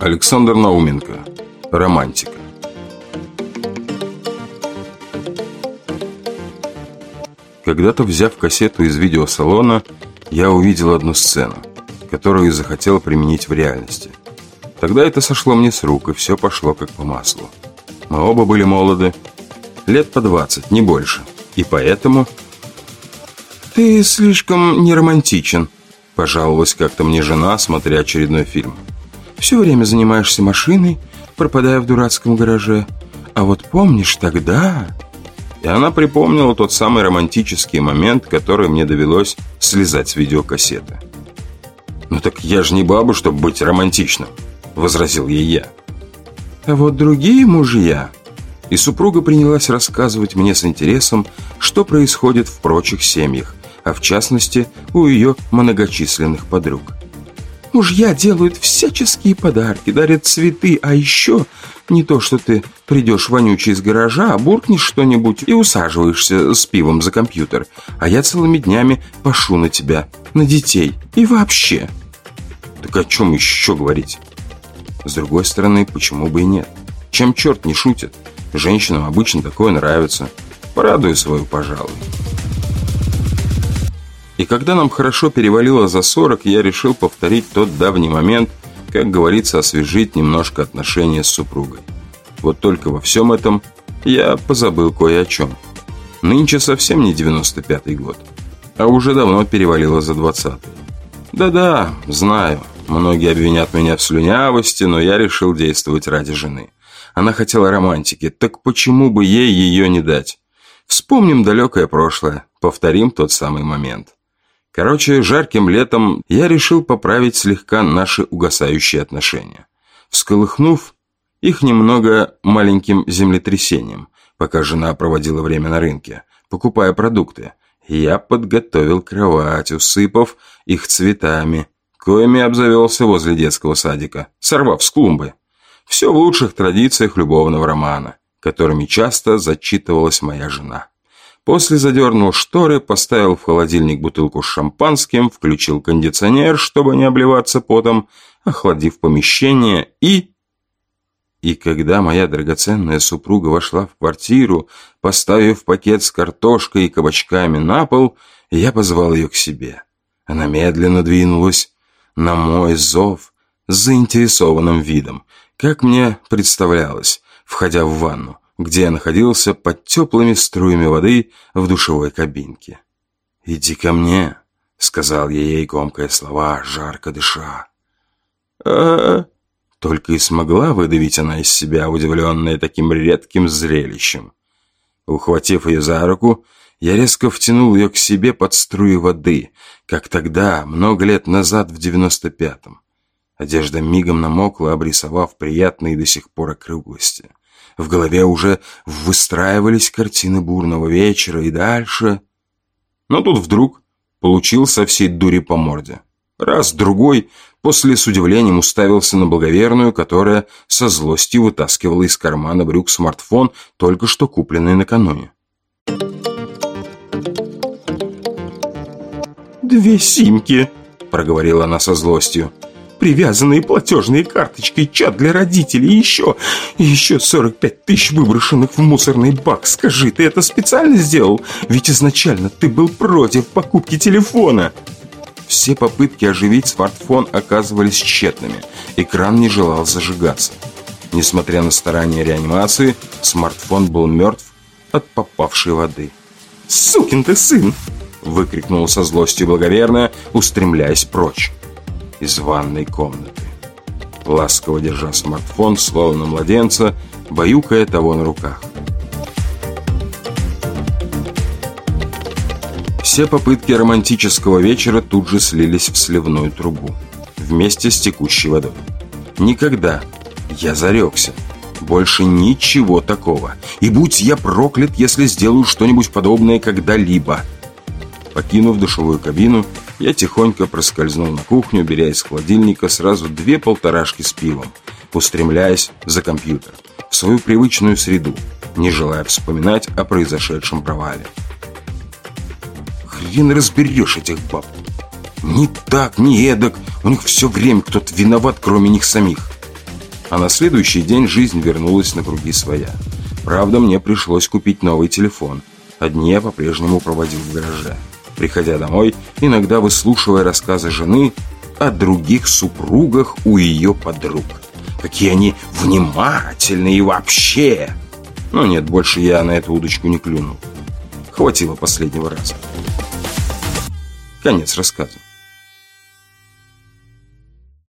Александр Науменко. Романтика. Когда-то, взяв кассету из видеосалона, я увидел одну сцену, которую захотел применить в реальности. Тогда это сошло мне с рук, и все пошло как по маслу. Мы оба были молоды, лет по двадцать, не больше. И поэтому... «Ты слишком неромантичен», – пожаловалась как-то мне жена, смотря очередной фильм. «Все время занимаешься машиной, пропадая в дурацком гараже. А вот помнишь тогда...» И она припомнила тот самый романтический момент, который мне довелось слезать с видеокассеты. «Ну так я же не баба, чтобы быть романтичным», – возразил ей я. «А вот другие мужья...» И супруга принялась рассказывать мне с интересом, что происходит в прочих семьях, а в частности у ее многочисленных подруг. Мужья делают всяческие подарки, дарят цветы, а еще не то, что ты придешь вонючий из гаража, буркнешь что-нибудь и усаживаешься с пивом за компьютер, а я целыми днями пошу на тебя, на детей и вообще. Так о чем еще говорить? С другой стороны, почему бы и нет? Чем черт не шутит? Женщинам обычно такое нравится. Порадую свою, пожалуй. И когда нам хорошо перевалило за 40, я решил повторить тот давний момент, как говорится, освежить немножко отношения с супругой. Вот только во всем этом я позабыл кое о чем. Нынче совсем не 95-й год, а уже давно перевалило за 20-й. Да-да, знаю, многие обвинят меня в слюнявости, но я решил действовать ради жены. Она хотела романтики, так почему бы ей ее не дать? Вспомним далекое прошлое, повторим тот самый момент. Короче, жарким летом я решил поправить слегка наши угасающие отношения, всколыхнув их немного маленьким землетрясением, пока жена проводила время на рынке, покупая продукты. Я подготовил кровать, усыпав их цветами, коими обзавелся возле детского садика, сорвав с клумбы. Все в лучших традициях любовного романа, которыми часто зачитывалась моя жена. После задернул шторы, поставил в холодильник бутылку с шампанским, включил кондиционер, чтобы не обливаться потом, охладив помещение и... И когда моя драгоценная супруга вошла в квартиру, поставив пакет с картошкой и кабачками на пол, я позвал ее к себе. Она медленно двинулась на мой зов с заинтересованным видом, как мне представлялось, входя в ванну где я находился под теплыми струями воды в душевой кабинке. «Иди ко мне», — сказал я ей громкие слова, жарко дыша. а Только и смогла выдавить она из себя, удивленная таким редким зрелищем. Ухватив ее за руку, я резко втянул ее к себе под струи воды, как тогда, много лет назад, в девяносто пятом. Одежда мигом намокла, обрисовав приятные до сих пор округлости. В голове уже выстраивались картины бурного вечера и дальше. Но тут вдруг получил со всей дури по морде. Раз, другой, после с удивлением уставился на благоверную, которая со злостью вытаскивала из кармана брюк смартфон, только что купленный накануне. «Две симки», — проговорила она со злостью привязанные платежные карточки, чат для родителей, еще, еще 45 тысяч выброшенных в мусорный бак. Скажи, ты это специально сделал? Ведь изначально ты был против покупки телефона. Все попытки оживить смартфон оказывались тщетными. Экран не желал зажигаться. Несмотря на старания реанимации, смартфон был мертв от попавшей воды. «Сукин ты сын!» выкрикнула со злостью благоверная, устремляясь прочь из ванной комнаты. Ласково держа смартфон, словно младенца, баюкая того на руках. Все попытки романтического вечера тут же слились в сливную трубу, вместе с текущей водой. Никогда, я зарекся, больше ничего такого. И будь я проклят, если сделаю что-нибудь подобное когда-либо. Покинув душевую кабину, я тихонько проскользнул на кухню, беря из холодильника сразу две полторашки с пивом, устремляясь за компьютер, в свою привычную среду, не желая вспоминать о произошедшем провале. Хрен разберешь этих баб. Ни так, ни эдак. У них все время кто-то виноват, кроме них самих. А на следующий день жизнь вернулась на круги своя. Правда, мне пришлось купить новый телефон. Одни я по-прежнему проводил в гараже. Приходя домой, иногда выслушивая рассказы жены о других супругах у ее подруг. Какие они внимательные и вообще. Но нет, больше я на эту удочку не клюнул. Хватило последнего раза. Конец рассказа.